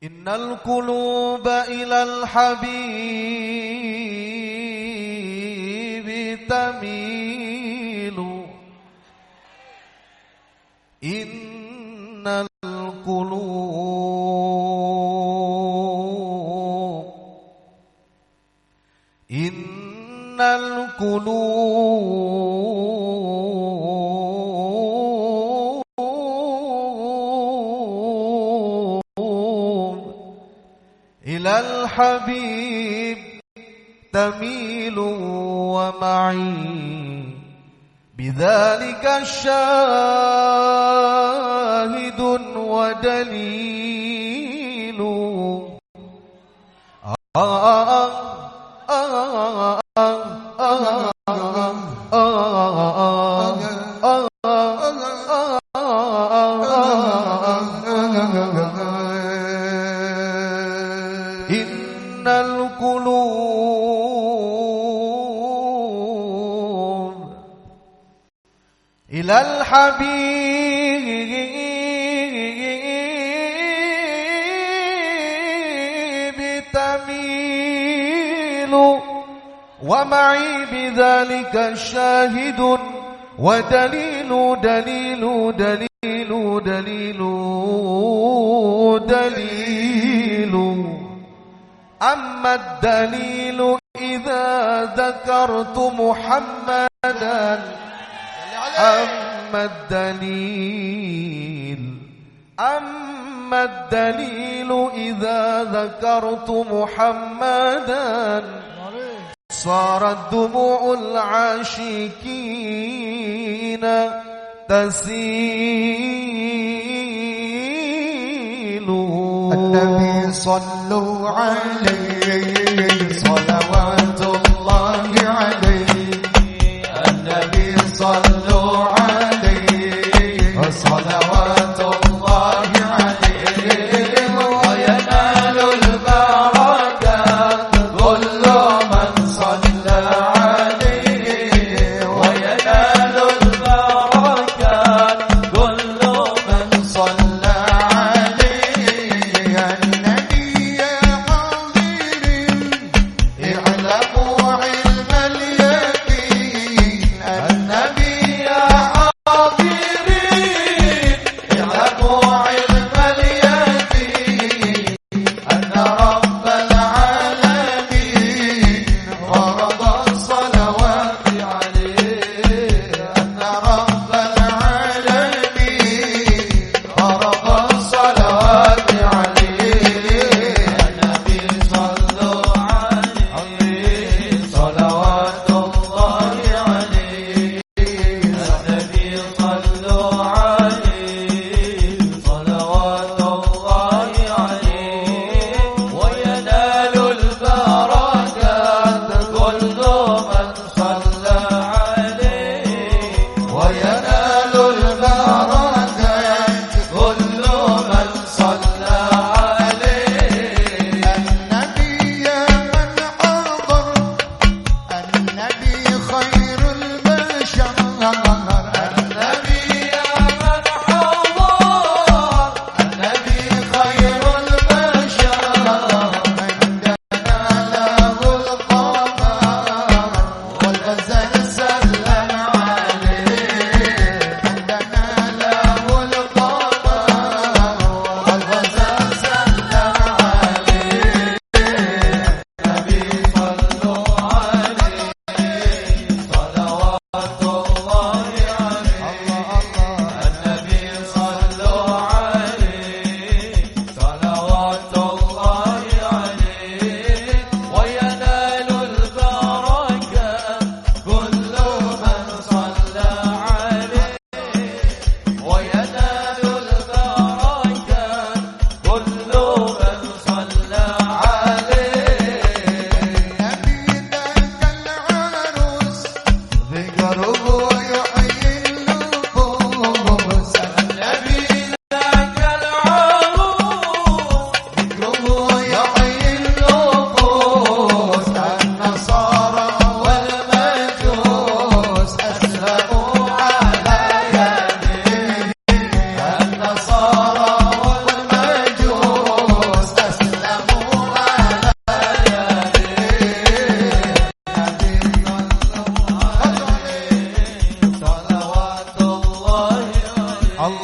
إن القلوب إلى الحبيب تميل. إن القلوب إن القلوب إلى الحبيب تميل ومعي بذلك شاهد ودليل آه آه آه إن القلوب إلى الحبيب تميل ومعي بذلك شاهد ودليل دليل دليل دليل دليل أما الدليل إذا ذكرت محمدا أما الدليل أما الدليل إذا ذكرت محمدا صارت دموع العاشقين تسيل صلوا عليه.